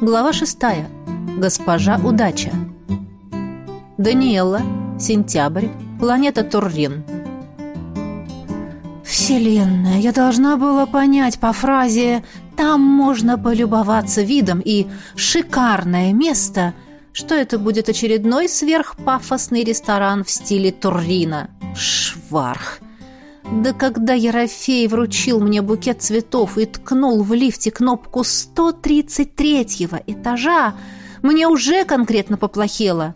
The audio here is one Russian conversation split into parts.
Глава шестая. Госпожа Удача. Даниэла. Сентябрь. Планета Туррин. Вселенная, я должна была понять по фразе «там можно полюбоваться видом» и «шикарное место», что это будет очередной сверхпафосный ресторан в стиле Туррина. Шварх. Да когда Ерофей вручил мне букет цветов и ткнул в лифте кнопку 133-го этажа, мне уже конкретно поплохело.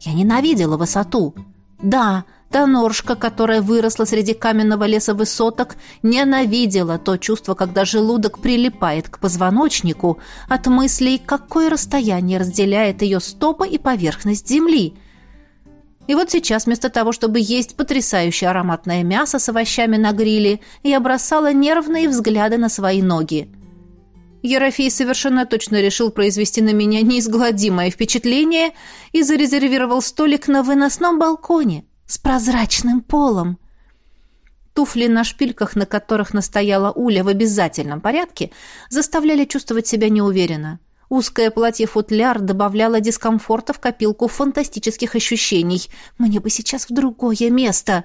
Я ненавидела высоту. Да, та норшка, которая выросла среди каменного леса высоток, ненавидела то чувство, когда желудок прилипает к позвоночнику от мыслей, какое расстояние разделяет ее стопы и поверхность земли – и вот сейчас, вместо того, чтобы есть потрясающее ароматное мясо с овощами на гриле, я бросала нервные взгляды на свои ноги. Ерофей совершенно точно решил произвести на меня неизгладимое впечатление и зарезервировал столик на выносном балконе с прозрачным полом. Туфли на шпильках, на которых настояла Уля в обязательном порядке, заставляли чувствовать себя неуверенно. Узкое платье-футляр добавляло дискомфорта в копилку фантастических ощущений. Мне бы сейчас в другое место.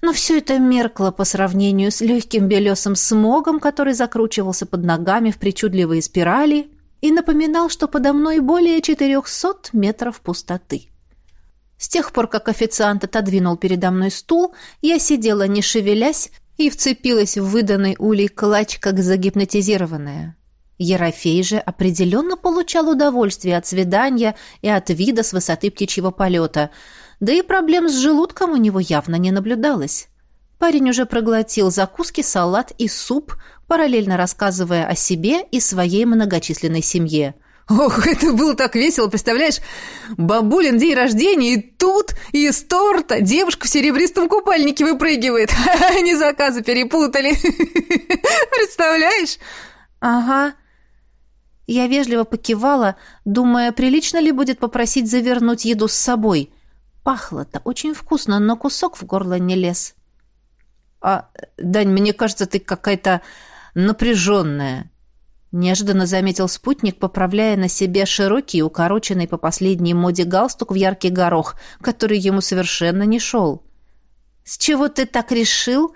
Но все это меркло по сравнению с легким белесым смогом, который закручивался под ногами в причудливые спирали и напоминал, что подо мной более 400 метров пустоты. С тех пор, как официант отодвинул передо мной стул, я сидела, не шевелясь, и вцепилась в выданный улей клач, как загипнотизированная. Ерофей же определенно получал удовольствие от свидания и от вида с высоты птичьего полета, да и проблем с желудком у него явно не наблюдалось. Парень уже проглотил закуски, салат и суп, параллельно рассказывая о себе и своей многочисленной семье. «Ох, это было так весело, представляешь? Бабулин день рождения, и тут из торта девушка в серебристом купальнике выпрыгивает. Они заказы перепутали. Представляешь?» «Ага», я вежливо покивала, думая, прилично ли будет попросить завернуть еду с собой. Пахло-то очень вкусно, но кусок в горло не лез. «А, Дань, мне кажется, ты какая-то напряженная», — неожиданно заметил спутник, поправляя на себе широкий, укороченный по последней моде галстук в яркий горох, который ему совершенно не шел. «С чего ты так решил?»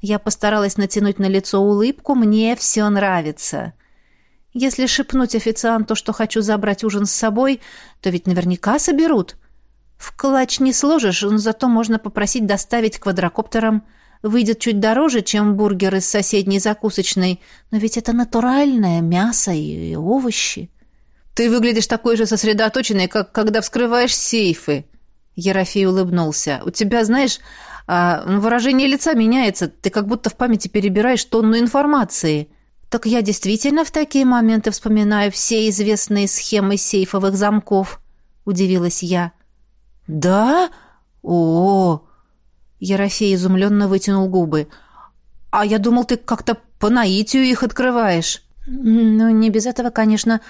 Я постаралась натянуть на лицо улыбку. «Мне все нравится». Если шепнуть официанту, что хочу забрать ужин с собой, то ведь наверняка соберут. В клатч не сложишь, но зато можно попросить доставить квадрокоптером. Выйдет чуть дороже, чем бургер из соседней закусочной, но ведь это натуральное мясо и овощи. Ты выглядишь такой же сосредоточенной, как когда вскрываешь сейфы. Ерофей улыбнулся. У тебя, знаешь, а, выражение лица меняется. Ты как будто в памяти перебираешь тонну информации. — «Так я действительно в такие моменты вспоминаю все известные схемы сейфовых замков», — удивилась я. «Да? О, -о, Ерофей изумленно вытянул губы. «А я думал, ты как-то по наитию их открываешь». «Ну, не без этого, конечно.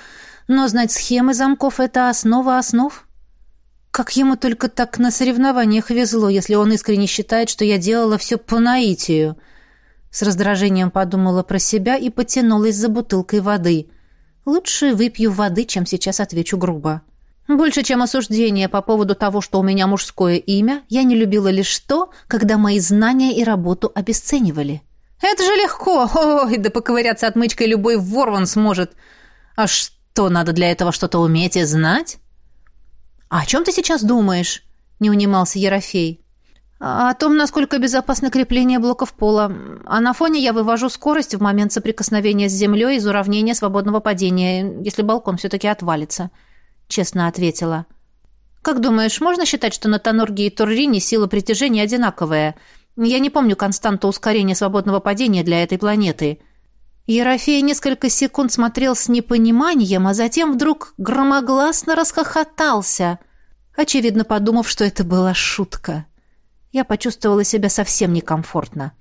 Но знать схемы замков — это основа основ». Как ему только так на соревнованиях везло, если он искренне считает, что я делала все по наитию. С раздражением подумала про себя и потянулась за бутылкой воды. Лучше выпью воды, чем сейчас отвечу грубо. Больше, чем осуждение по поводу того, что у меня мужское имя, я не любила лишь то, когда мои знания и работу обесценивали. «Это же легко! Ой, да поковыряться отмычкой любой вор он сможет! А что, надо для этого что-то уметь и знать?» «А о чем ты сейчас думаешь?» — не унимался Ерофей. О том, насколько безопасно крепление блоков пола. А на фоне я вывожу скорость в момент соприкосновения с землей из уравнения свободного падения, если балкон все-таки отвалится», — честно ответила. «Как думаешь, можно считать, что на Тонорге и Туррине сила притяжения одинаковая? Я не помню константу ускорения свободного падения для этой планеты». Ерофей несколько секунд смотрел с непониманием, а затем вдруг громогласно расхохотался, очевидно подумав, что это была шутка. Я почувствовала себя совсем некомфортно.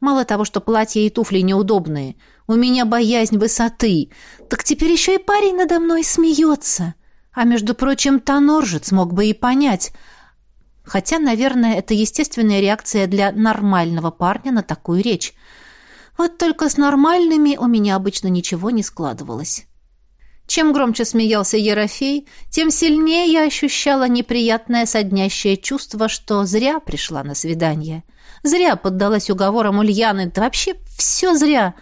Мало того, что платье и туфли неудобные, у меня боязнь высоты, так теперь еще и парень надо мной смеется. А между прочим, Тоноржец мог бы и понять. Хотя, наверное, это естественная реакция для нормального парня на такую речь. Вот только с нормальными у меня обычно ничего не складывалось. Чем громче смеялся Ерофей, тем сильнее я ощущала неприятное соднящее чувство, что зря пришла на свидание. Зря поддалась уговорам Ульяны. Да вообще все зря.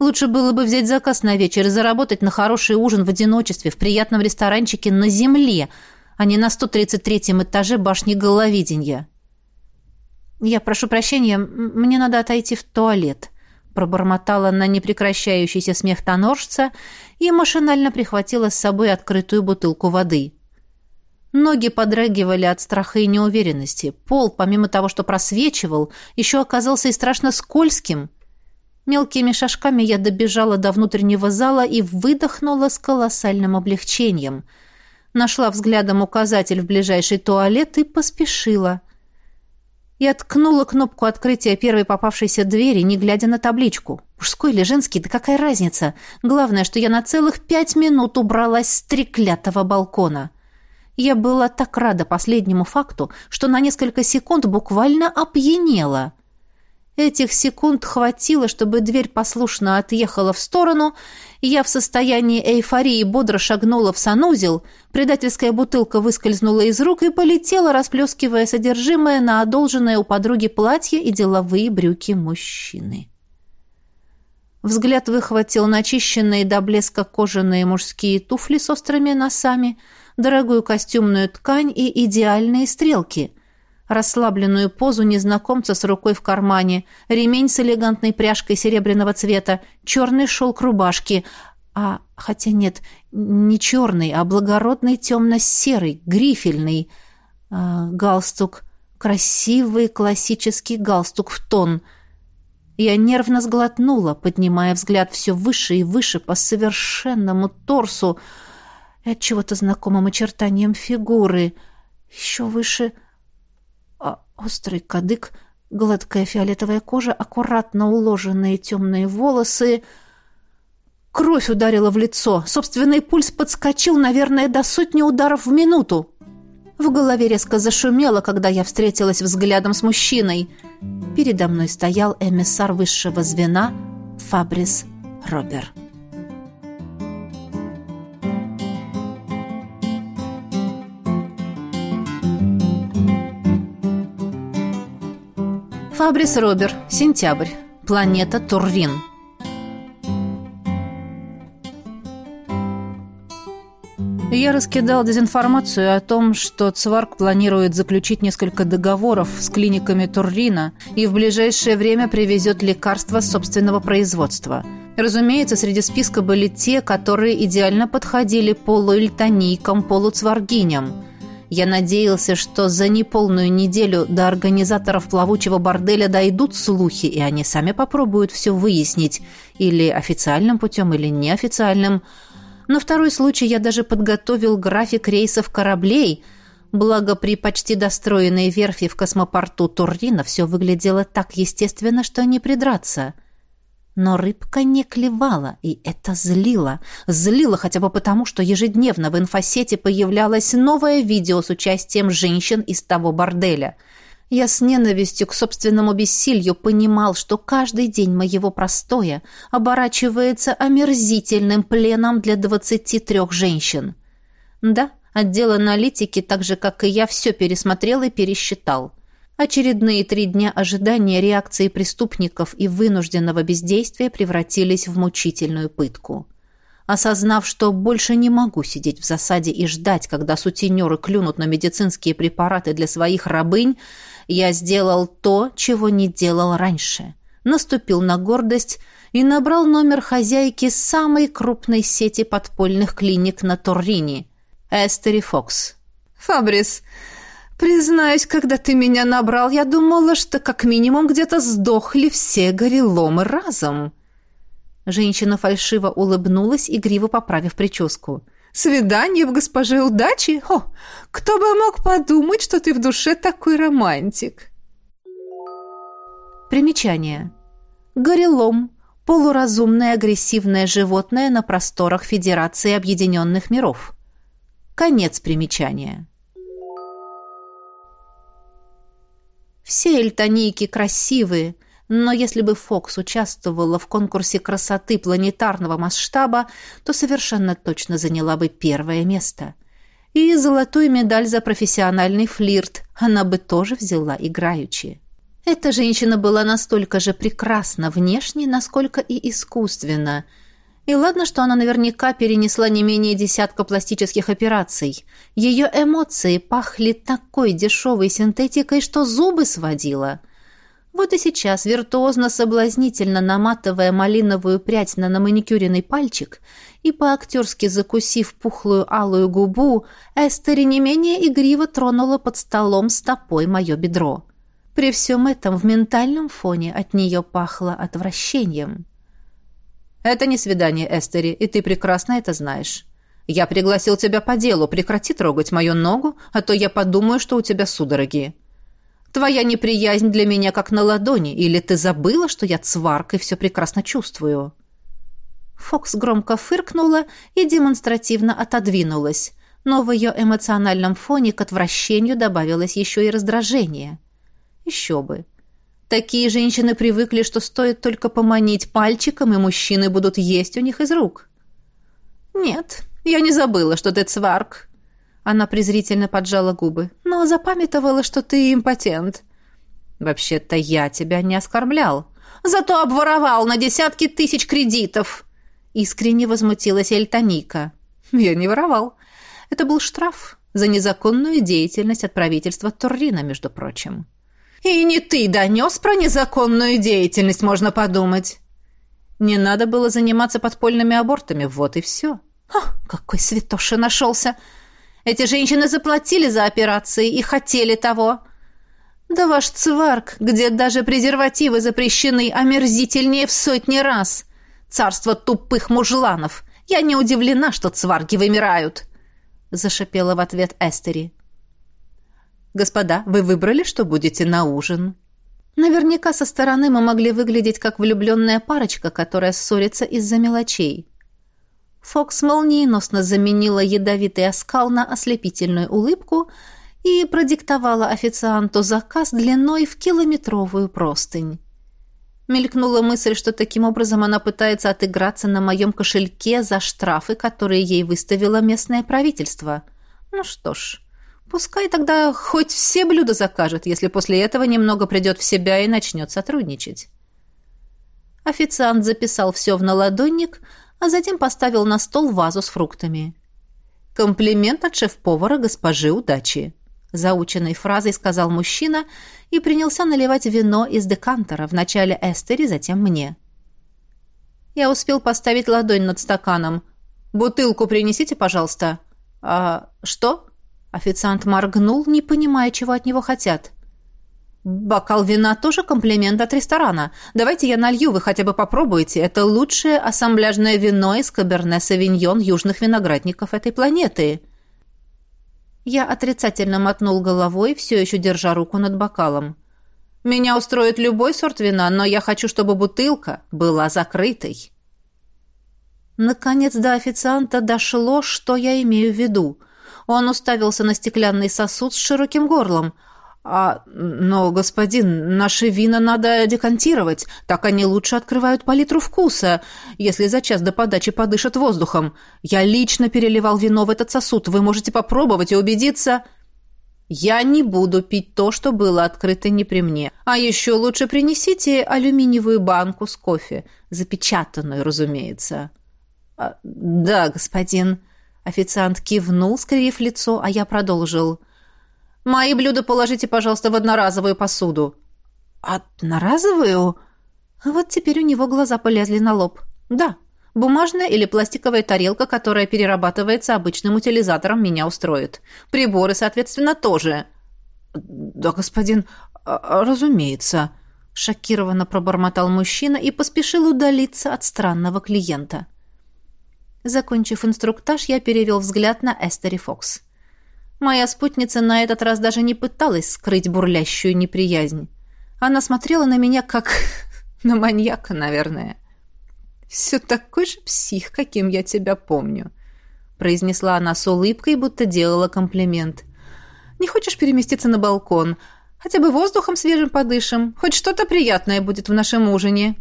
Лучше было бы взять заказ на вечер и заработать на хороший ужин в одиночестве в приятном ресторанчике на земле, а не на 133-м этаже башни головидения. «Я прошу прощения, мне надо отойти в туалет», пробормотала на непрекращающийся смех тоноржца и машинально прихватила с собой открытую бутылку воды. Ноги подрагивали от страха и неуверенности. Пол, помимо того, что просвечивал, еще оказался и страшно скользким. Мелкими шажками я добежала до внутреннего зала и выдохнула с колоссальным облегчением. Нашла взглядом указатель в ближайший туалет и поспешила. Я ткнула кнопку открытия первой попавшейся двери, не глядя на табличку. Мужской или женский, да какая разница? Главное, что я на целых пять минут убралась с треклятого балкона. Я была так рада последнему факту, что на несколько секунд буквально опьянела. Этих секунд хватило, чтобы дверь послушно отъехала в сторону, и я в состоянии эйфории бодро шагнула в санузел, предательская бутылка выскользнула из рук и полетела, расплескивая содержимое на одолженное у подруги платье и деловые брюки мужчины. Взгляд выхватил начищенные до блеска кожаные мужские туфли с острыми носами, дорогую костюмную ткань и идеальные стрелки — расслабленную позу незнакомца с рукой в кармане, ремень с элегантной пряжкой серебряного цвета, черный шелк рубашки, а, хотя нет, не черный, а благородный темно-серый, грифельный, а, галстук, красивый классический галстук в тон. Я нервно сглотнула, поднимая взгляд все выше и выше по совершенному торсу. И от чего-то знакомым очертаниям фигуры, еще выше — Острый кадык, гладкая фиолетовая кожа, аккуратно уложенные темные волосы. Кровь ударила в лицо. Собственный пульс подскочил, наверное, до сотни ударов в минуту. В голове резко зашумело, когда я встретилась взглядом с мужчиной. Передо мной стоял эмиссар высшего звена Фабрис Робер. Фабрис Робер, сентябрь. Планета Туррин. Я раскидал дезинформацию о том, что Цварк планирует заключить несколько договоров с клиниками Туррина и в ближайшее время привезет лекарства собственного производства. Разумеется, среди списка были те, которые идеально подходили полуэльтонийкам, полуцваргиням – я надеялся, что за неполную неделю до организаторов плавучего борделя дойдут слухи, и они сами попробуют все выяснить, или официальным путем, или неофициальным. На второй случай я даже подготовил график рейсов кораблей, благо при почти достроенной верфи в космопорту Туррина все выглядело так естественно, что не придраться – но рыбка не клевала, и это злило. Злило хотя бы потому, что ежедневно в инфосете появлялось новое видео с участием женщин из того борделя. Я с ненавистью к собственному бессилью понимал, что каждый день моего простоя оборачивается омерзительным пленом для двадцати трех женщин. Да, отдел аналитики, так же, как и я, все пересмотрел и пересчитал. Очередные три дня ожидания реакции преступников и вынужденного бездействия превратились в мучительную пытку. Осознав, что больше не могу сидеть в засаде и ждать, когда сутенеры клюнут на медицинские препараты для своих рабынь, я сделал то, чего не делал раньше. Наступил на гордость и набрал номер хозяйки самой крупной сети подпольных клиник на Торрине – Эстери Фокс. «Фабрис, Признаюсь, когда ты меня набрал, я думала, что как минимум где-то сдохли все гореломы разом. Женщина фальшиво улыбнулась, игриво поправив прическу. «Свидание в госпоже удачи? О, кто бы мог подумать, что ты в душе такой романтик!» Примечание. Горелом – полуразумное агрессивное животное на просторах Федерации Объединенных Миров. Конец примечания. Все эльтонийки красивые, Но если бы Фокс участвовала в конкурсе красоты планетарного масштаба, то совершенно точно заняла бы первое место. И золотую медаль за профессиональный флирт она бы тоже взяла играючи. Эта женщина была настолько же прекрасна внешне, насколько и искусственно – и ладно, что она наверняка перенесла не менее десятка пластических операций. Ее эмоции пахли такой дешевой синтетикой, что зубы сводила. Вот и сейчас, виртуозно-соблазнительно наматывая малиновую прядь на наманикюренный пальчик и по-актерски закусив пухлую алую губу, Эстери не менее игриво тронула под столом стопой мое бедро. При всем этом в ментальном фоне от нее пахло отвращением. «Это не свидание, Эстери, и ты прекрасно это знаешь. Я пригласил тебя по делу, прекрати трогать мою ногу, а то я подумаю, что у тебя судороги. Твоя неприязнь для меня как на ладони, или ты забыла, что я цварк и все прекрасно чувствую?» Фокс громко фыркнула и демонстративно отодвинулась, но в ее эмоциональном фоне к отвращению добавилось еще и раздражение. Еще бы. Такие женщины привыкли, что стоит только поманить пальчиком, и мужчины будут есть у них из рук. «Нет, я не забыла, что ты цварк». Она презрительно поджала губы. «Но запамятовала, что ты импотент». «Вообще-то я тебя не оскорблял». «Зато обворовал на десятки тысяч кредитов!» Искренне возмутилась Эльтоника. «Я не воровал. Это был штраф за незаконную деятельность от правительства Туррина, между прочим». И не ты донес про незаконную деятельность, можно подумать. Не надо было заниматься подпольными абортами, вот и все. О, какой святоша нашелся! Эти женщины заплатили за операции и хотели того. Да ваш цварк, где даже презервативы запрещены, омерзительнее в сотни раз. Царство тупых мужланов. Я не удивлена, что цварги вымирают. Зашипела в ответ Эстери. «Господа, вы выбрали, что будете на ужин?» Наверняка со стороны мы могли выглядеть как влюбленная парочка, которая ссорится из-за мелочей. Фокс молниеносно заменила ядовитый оскал на ослепительную улыбку и продиктовала официанту заказ длиной в километровую простынь. Мелькнула мысль, что таким образом она пытается отыграться на моем кошельке за штрафы, которые ей выставило местное правительство. Ну что ж, Пускай тогда хоть все блюда закажет, если после этого немного придет в себя и начнет сотрудничать. Официант записал все в наладонник, а затем поставил на стол вазу с фруктами. «Комплимент от шеф-повара госпожи удачи», — заученной фразой сказал мужчина и принялся наливать вино из декантера, вначале Эстери, затем мне. Я успел поставить ладонь над стаканом. «Бутылку принесите, пожалуйста». «А что?» Официант моргнул, не понимая, чего от него хотят. «Бокал вина тоже комплимент от ресторана. Давайте я налью, вы хотя бы попробуйте. Это лучшее ассамбляжное вино из Каберне-Савиньон южных виноградников этой планеты». Я отрицательно мотнул головой, все еще держа руку над бокалом. «Меня устроит любой сорт вина, но я хочу, чтобы бутылка была закрытой». Наконец до официанта дошло, что я имею в виду – он уставился на стеклянный сосуд с широким горлом. «А, но, господин, наши вина надо декантировать. Так они лучше открывают палитру вкуса, если за час до подачи подышат воздухом. Я лично переливал вино в этот сосуд. Вы можете попробовать и убедиться...» «Я не буду пить то, что было открыто не при мне. А еще лучше принесите алюминиевую банку с кофе. Запечатанную, разумеется». А, «Да, господин», Официант кивнул, скривив лицо, а я продолжил. «Мои блюда положите, пожалуйста, в одноразовую посуду». «Одноразовую?» Вот теперь у него глаза полезли на лоб. «Да, бумажная или пластиковая тарелка, которая перерабатывается обычным утилизатором, меня устроит. Приборы, соответственно, тоже». «Да, господин, а, а, разумеется», — шокированно пробормотал мужчина и поспешил удалиться от странного клиента. Закончив инструктаж, я перевел взгляд на Эстери Фокс. Моя спутница на этот раз даже не пыталась скрыть бурлящую неприязнь. Она смотрела на меня как на маньяка, наверное. «Все такой же псих, каким я тебя помню», — произнесла она с улыбкой, будто делала комплимент. «Не хочешь переместиться на балкон? Хотя бы воздухом свежим подышим. Хоть что-то приятное будет в нашем ужине.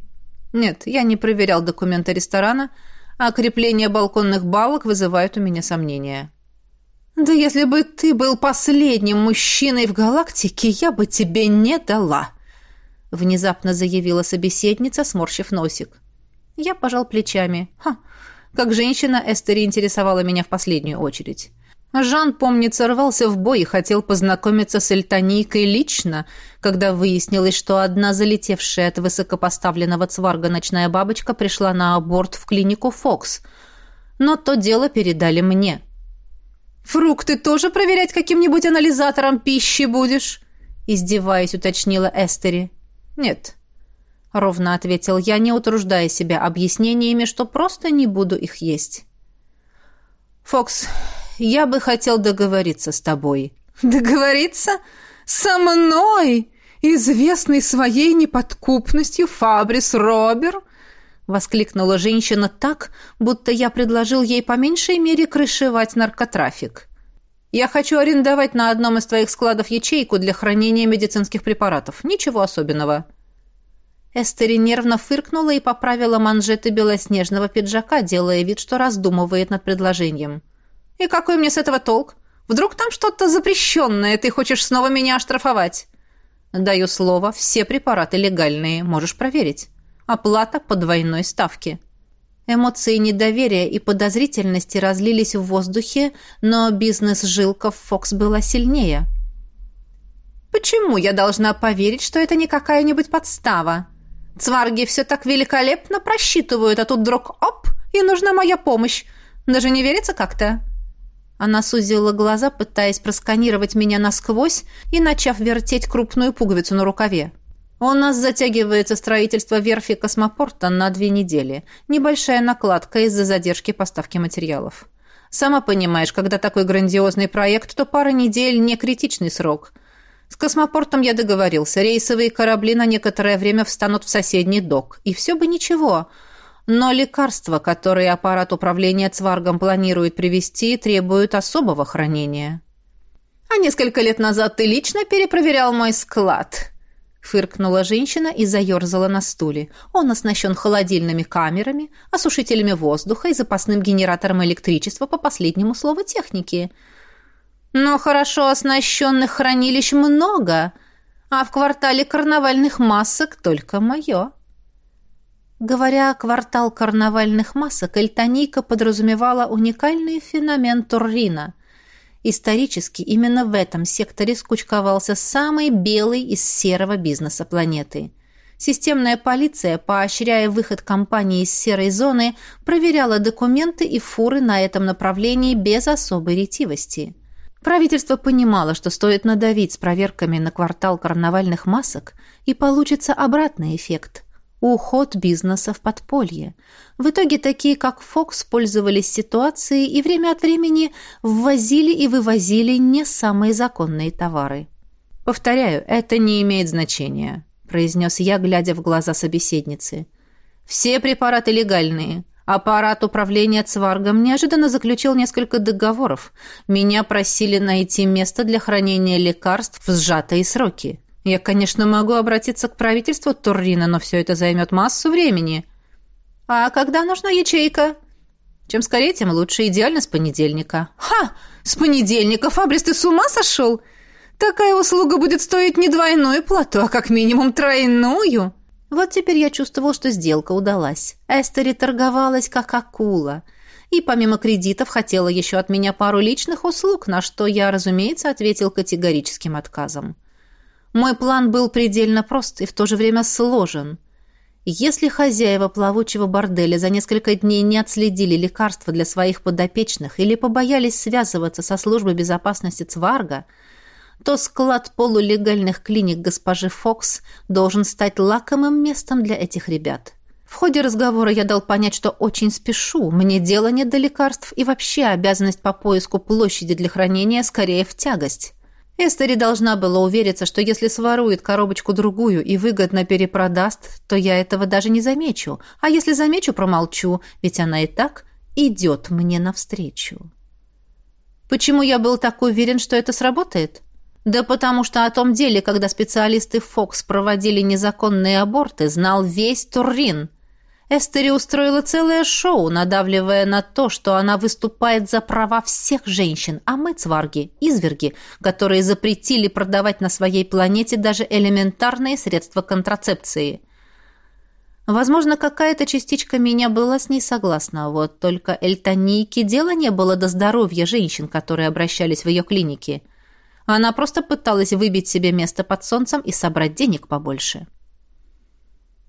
Нет, я не проверял документы ресторана, а крепление балконных балок вызывает у меня сомнения. Да если бы ты был последним мужчиной в галактике, я бы тебе не дала, внезапно заявила собеседница, сморщив носик. Я пожал плечами. Ха, как женщина Эстери интересовала меня в последнюю очередь. Жан, помнится, рвался в бой и хотел познакомиться с Эльтонийкой лично, когда выяснилось, что одна залетевшая от высокопоставленного цварга ночная бабочка пришла на аборт в клинику «Фокс». Но то дело передали мне. «Фрукты тоже проверять каким-нибудь анализатором пищи будешь?» Издеваясь, уточнила Эстери. «Нет», — ровно ответил я, не утруждая себя объяснениями, что просто не буду их есть. «Фокс, я бы хотел договориться с тобой». «Договориться? Со мной? Известный своей неподкупностью Фабрис Робер?» Воскликнула женщина так, будто я предложил ей по меньшей мере крышевать наркотрафик. «Я хочу арендовать на одном из твоих складов ячейку для хранения медицинских препаратов. Ничего особенного». Эстери нервно фыркнула и поправила манжеты белоснежного пиджака, делая вид, что раздумывает над предложением. «И какой мне с этого толк? Вдруг там что-то запрещенное, ты хочешь снова меня оштрафовать?» «Даю слово, все препараты легальные, можешь проверить. Оплата по двойной ставке». Эмоции недоверия и подозрительности разлились в воздухе, но бизнес жилков Фокс была сильнее. «Почему я должна поверить, что это не какая-нибудь подстава? Цварги все так великолепно просчитывают, а тут вдруг оп, и нужна моя помощь. Даже не верится как-то?» Она сузила глаза, пытаясь просканировать меня насквозь и начав вертеть крупную пуговицу на рукаве. «У нас затягивается строительство верфи космопорта на две недели. Небольшая накладка из-за задержки поставки материалов. Сама понимаешь, когда такой грандиозный проект, то пара недель – не критичный срок. С космопортом я договорился. Рейсовые корабли на некоторое время встанут в соседний док. И все бы ничего – но лекарства, которые аппарат управления Цваргом планирует привезти, требуют особого хранения. «А несколько лет назад ты лично перепроверял мой склад», — фыркнула женщина и заерзала на стуле. «Он оснащен холодильными камерами, осушителями воздуха и запасным генератором электричества по последнему слову техники. Но хорошо оснащенных хранилищ много, а в квартале карнавальных масок только мое». Говоря «квартал карнавальных масок», Эльтонийка подразумевала уникальный феномен Туррина. Исторически именно в этом секторе скучковался самый белый из серого бизнеса планеты. Системная полиция, поощряя выход компании из серой зоны, проверяла документы и фуры на этом направлении без особой ретивости. Правительство понимало, что стоит надавить с проверками на квартал карнавальных масок, и получится обратный эффект – уход бизнеса в подполье. В итоге такие, как Фокс, пользовались ситуацией и время от времени ввозили и вывозили не самые законные товары. «Повторяю, это не имеет значения», – произнес я, глядя в глаза собеседницы. «Все препараты легальные. Аппарат управления Цваргом неожиданно заключил несколько договоров. Меня просили найти место для хранения лекарств в сжатые сроки». Я, конечно, могу обратиться к правительству Туррина, но все это займет массу времени. А когда нужна ячейка? Чем скорее, тем лучше. Идеально с понедельника. Ха! С понедельника, Фабрис, ты с ума сошел? Такая услуга будет стоить не двойную плату, а как минимум тройную. Вот теперь я чувствовал, что сделка удалась. Эстери торговалась как акула. И помимо кредитов хотела еще от меня пару личных услуг, на что я, разумеется, ответил категорическим отказом. Мой план был предельно прост и в то же время сложен. Если хозяева плавучего борделя за несколько дней не отследили лекарства для своих подопечных или побоялись связываться со службой безопасности Цварга, то склад полулегальных клиник госпожи Фокс должен стать лакомым местом для этих ребят. В ходе разговора я дал понять, что очень спешу, мне дело нет до лекарств и вообще обязанность по поиску площади для хранения скорее в тягость. Эстери должна была увериться, что если сворует коробочку-другую и выгодно перепродаст, то я этого даже не замечу. А если замечу, промолчу, ведь она и так идет мне навстречу. Почему я был так уверен, что это сработает? Да потому что о том деле, когда специалисты Фокс проводили незаконные аборты, знал весь Туррин. Эстери устроила целое шоу, надавливая на то, что она выступает за права всех женщин, а мы, цварги, изверги, которые запретили продавать на своей планете даже элементарные средства контрацепции. Возможно, какая-то частичка меня была с ней согласна, вот только Эльтонийке дела не было до здоровья женщин, которые обращались в ее клинике – она просто пыталась выбить себе место под солнцем и собрать денег побольше.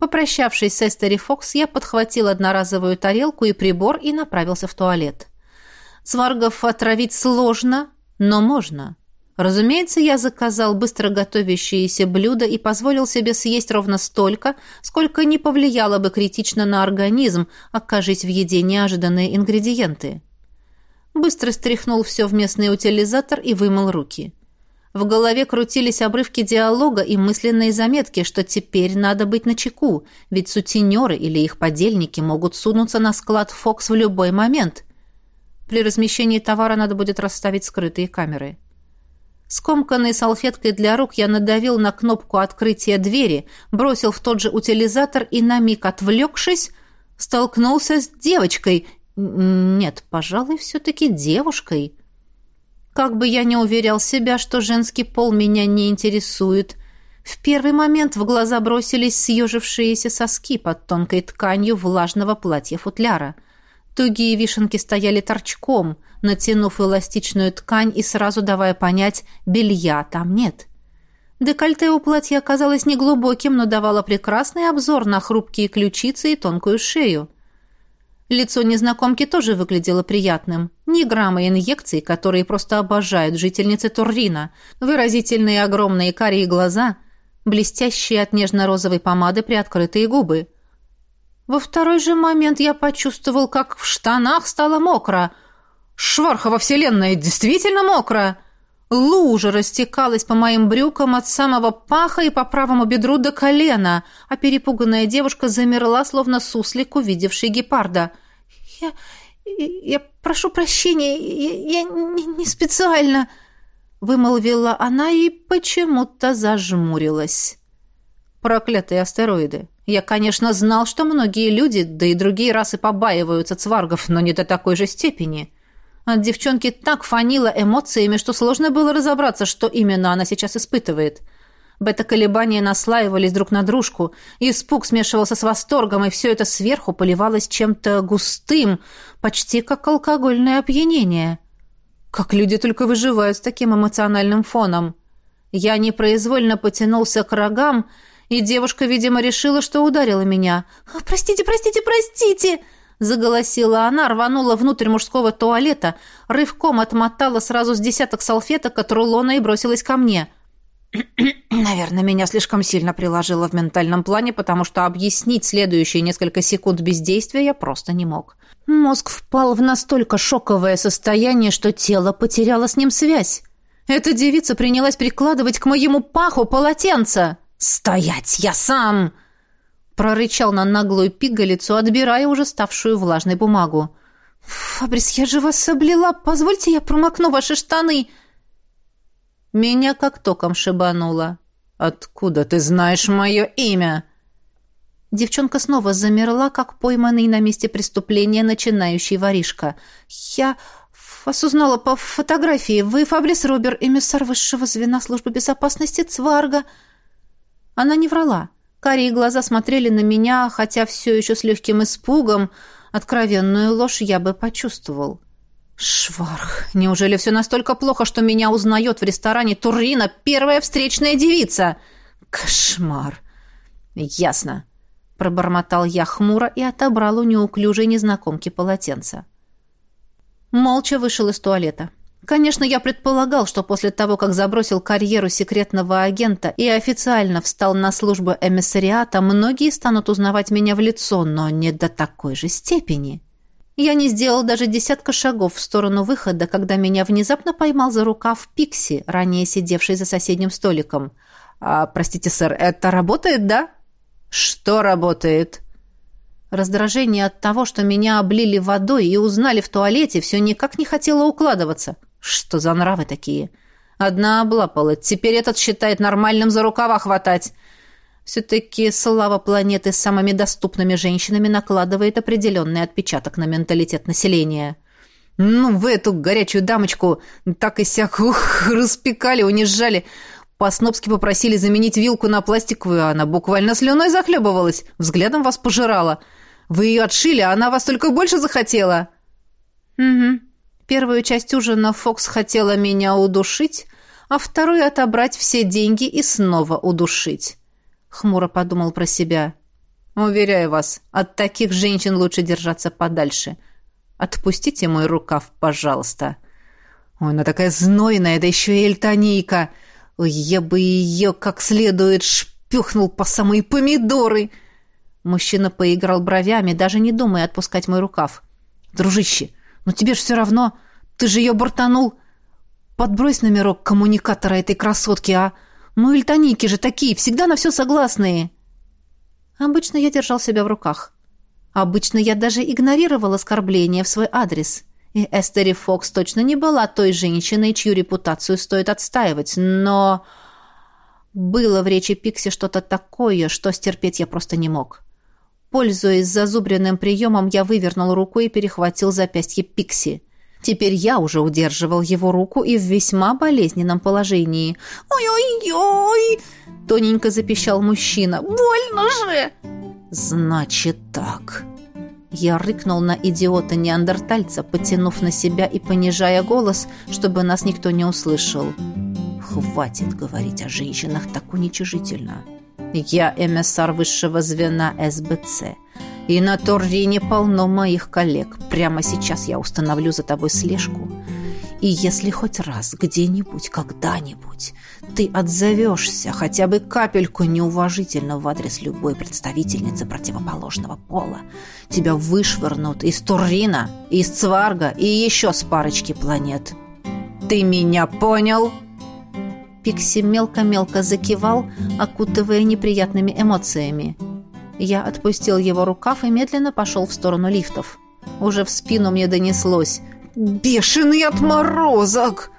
Попрощавшись с Эстери Фокс, я подхватил одноразовую тарелку и прибор и направился в туалет. Сваргов отравить сложно, но можно. Разумеется, я заказал быстро готовящиеся блюда и позволил себе съесть ровно столько, сколько не повлияло бы критично на организм, окажись в еде неожиданные ингредиенты. Быстро стряхнул все в местный утилизатор и вымыл руки. В голове крутились обрывки диалога и мысленные заметки, что теперь надо быть начеку, ведь сутенеры или их подельники могут сунуться на склад «Фокс» в любой момент. При размещении товара надо будет расставить скрытые камеры. Скомканной салфеткой для рук я надавил на кнопку открытия двери, бросил в тот же утилизатор и, на миг отвлекшись, столкнулся с девочкой. Нет, пожалуй, все-таки девушкой — как бы я ни уверял себя, что женский пол меня не интересует, в первый момент в глаза бросились съежившиеся соски под тонкой тканью влажного платья-футляра. Тугие вишенки стояли торчком, натянув эластичную ткань и сразу давая понять, белья там нет. Декольте у платья оказалось неглубоким, но давало прекрасный обзор на хрупкие ключицы и тонкую шею. Лицо незнакомки тоже выглядело приятным. Ни грамма инъекций, которые просто обожают жительницы Туррина. Выразительные огромные карие глаза, блестящие от нежно-розовой помады приоткрытые губы. Во второй же момент я почувствовал, как в штанах стало мокро. Швархова вселенная действительно мокро! Лужа растекалась по моим брюкам от самого паха и по правому бедру до колена, а перепуганная девушка замерла, словно суслик, увидевший гепарда. «Я... я прошу прощения, я, я не, не специально...» Вымолвила она и почему-то зажмурилась. Проклятые астероиды. Я, конечно, знал, что многие люди, да и другие расы побаиваются цваргов, но не до такой же степени. От девчонки так фанило эмоциями, что сложно было разобраться, что именно она сейчас испытывает. Бета-колебания наслаивались друг на дружку, испуг смешивался с восторгом, и все это сверху поливалось чем-то густым, почти как алкогольное опьянение. Как люди только выживают с таким эмоциональным фоном. Я непроизвольно потянулся к рогам, и девушка, видимо, решила, что ударила меня. «Простите, простите, простите!» Заголосила она, рванула внутрь мужского туалета, рывком отмотала сразу с десяток салфеток от рулона и бросилась ко мне. Наверное, меня слишком сильно приложило в ментальном плане, потому что объяснить следующие несколько секунд бездействия я просто не мог. Мозг впал в настолько шоковое состояние, что тело потеряло с ним связь. Эта девица принялась прикладывать к моему паху полотенце. «Стоять! Я сам!» Прорычал на наглую пигалицу, отбирая уже ставшую влажной бумагу. «Фабрис, я же вас облила! Позвольте я промокну ваши штаны!» Меня как током шибануло. «Откуда ты знаешь мое имя?» Девчонка снова замерла, как пойманный на месте преступления начинающий воришка. «Я вас узнала по фотографии. Вы Фабрис Робер, эмиссар высшего звена службы безопасности Цварга». Она не врала. Карие глаза смотрели на меня, хотя все еще с легким испугом. Откровенную ложь я бы почувствовал. Шварх, неужели все настолько плохо, что меня узнает в ресторане Турина первая встречная девица? Кошмар. Ясно. Пробормотал я хмуро и отобрал у неуклюжей незнакомки полотенце. Молча вышел из туалета. Конечно, я предполагал, что после того, как забросил карьеру секретного агента и официально встал на службу эмиссариата, многие станут узнавать меня в лицо, но не до такой же степени. Я не сделал даже десятка шагов в сторону выхода, когда меня внезапно поймал за рукав Пикси, ранее сидевший за соседним столиком. «А, простите, сэр, это работает, да?» «Что работает?» Раздражение от того, что меня облили водой и узнали в туалете, все никак не хотело укладываться. Что за нравы такие? Одна облапала. Теперь этот считает нормальным за рукава хватать. Все-таки слава планеты с самыми доступными женщинами накладывает определенный отпечаток на менталитет населения. Ну, вы эту горячую дамочку так и сяк ух, распекали, унижали. По-снопски попросили заменить вилку на пластиковую, а она буквально слюной захлебывалась, взглядом вас пожирала. Вы ее отшили, а она вас только больше захотела. Угу. Первую часть ужина Фокс хотела меня удушить, а вторую отобрать все деньги и снова удушить. Хмуро подумал про себя. Уверяю вас, от таких женщин лучше держаться подальше. Отпустите мой рукав, пожалуйста. Ой, она такая знойная, да еще и эльтонийка. Я бы ее как следует шпюхнул по самые помидоры. Мужчина поиграл бровями, даже не думая отпускать мой рукав. Дружище, ну тебе ж все равно. Ты же ее бортанул. Подбрось номерок коммуникатора этой красотки, а? Ну, эльтоники же такие, всегда на все согласные. Обычно я держал себя в руках. Обычно я даже игнорировал оскорбления в свой адрес. И Эстери Фокс точно не была той женщиной, чью репутацию стоит отстаивать, но... Было в речи Пикси что-то такое, что стерпеть я просто не мог. Пользуясь зазубренным приемом, я вывернул руку и перехватил запястье Пикси. Теперь я уже удерживал его руку и в весьма болезненном положении. «Ой-ой-ой!» — тоненько запищал мужчина. «Больно же!» «Значит так...» Я рыкнул на идиота-неандертальца, потянув на себя и понижая голос, чтобы нас никто не услышал. «Хватит говорить о женщинах так уничижительно. Я эмиссар высшего звена СБЦ. И на Торрине полно моих коллег. Прямо сейчас я установлю за тобой слежку. И если хоть раз, где-нибудь, когда-нибудь ты отзовешься хотя бы капельку неуважительно в адрес любой представительницы противоположного пола, тебя вышвырнут из Туррина, из Цварга и еще с парочки планет. Ты меня понял?» Пикси мелко-мелко закивал, окутывая неприятными эмоциями. Я отпустил его рукав и медленно пошел в сторону лифтов. Уже в спину мне донеслось. «Бешеный отморозок!»